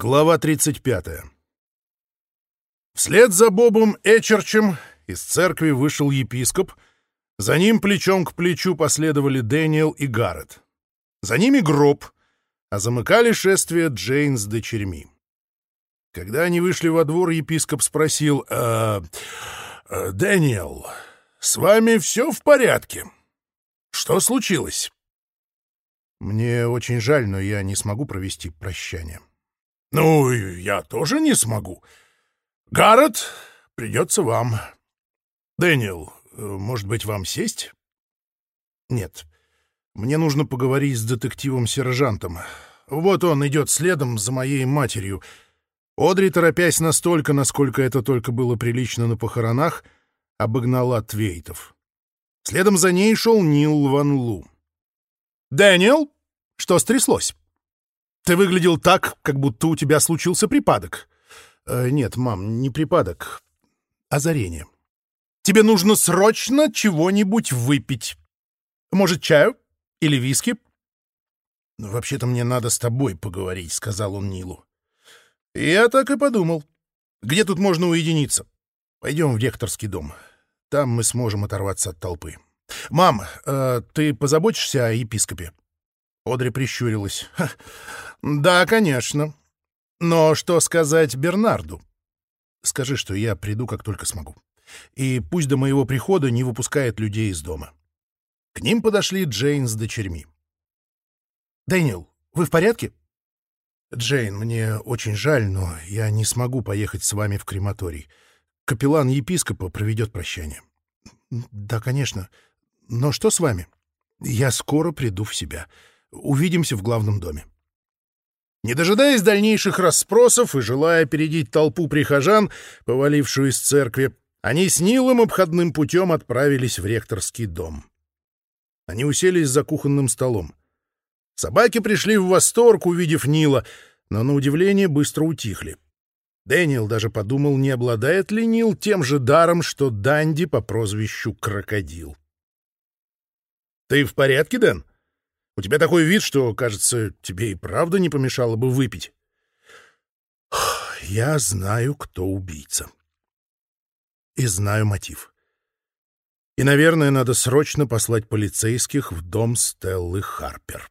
Глава 35. Вслед за Бобом Эчерчем из церкви вышел епископ. За ним плечом к плечу последовали Дэниел и Гаррет. За ними гроб, а замыкали шествие Джейн с дочерьми. Когда они вышли во двор, епископ спросил, «Э, э, «Дэниел, с вами все в порядке? Что случилось?» «Мне очень жаль, но я не смогу провести прощание». Ну, я тоже не смогу. Гаррет, придется вам. Дэниел, э, может быть, вам сесть? Нет. Мне нужно поговорить с детективом-сержантом. Вот он идет следом за моей матерью. Одри, торопясь настолько, насколько это только было прилично на похоронах, обогнала Твейтов. Следом за ней шел Нил Ван Лу. «Дэниел, что стряслось?» Ты выглядел так, как будто у тебя случился припадок. Э, нет, мам, не припадок. Озарение. Тебе нужно срочно чего-нибудь выпить. Может, чаю или виски? Ну, «Вообще-то мне надо с тобой поговорить», — сказал он Нилу. «Я так и подумал. Где тут можно уединиться? Пойдем в ректорский дом. Там мы сможем оторваться от толпы. Мам, э, ты позаботишься о епископе?» Одри прищурилась. «Да, конечно. Но что сказать Бернарду?» «Скажи, что я приду, как только смогу. И пусть до моего прихода не выпускает людей из дома». К ним подошли Джейн с дочерьми. «Дэниел, вы в порядке?» «Джейн, мне очень жаль, но я не смогу поехать с вами в крематорий. Капеллан епископа проведет прощание». «Да, конечно. Но что с вами?» «Я скоро приду в себя». Увидимся в главном доме. Не дожидаясь дальнейших расспросов и желая опередить толпу прихожан, повалившую из церкви, они с Нилом обходным путем отправились в ректорский дом. Они уселись за кухонным столом. Собаки пришли в восторг, увидев Нила, но на удивление быстро утихли. Дэниел даже подумал, не обладает ли Нил тем же даром, что Данди по прозвищу Крокодил. «Ты в порядке, Дэн?» У тебя такой вид, что, кажется, тебе и правда не помешало бы выпить. Я знаю, кто убийца. И знаю мотив. И, наверное, надо срочно послать полицейских в дом Стеллы Харпер.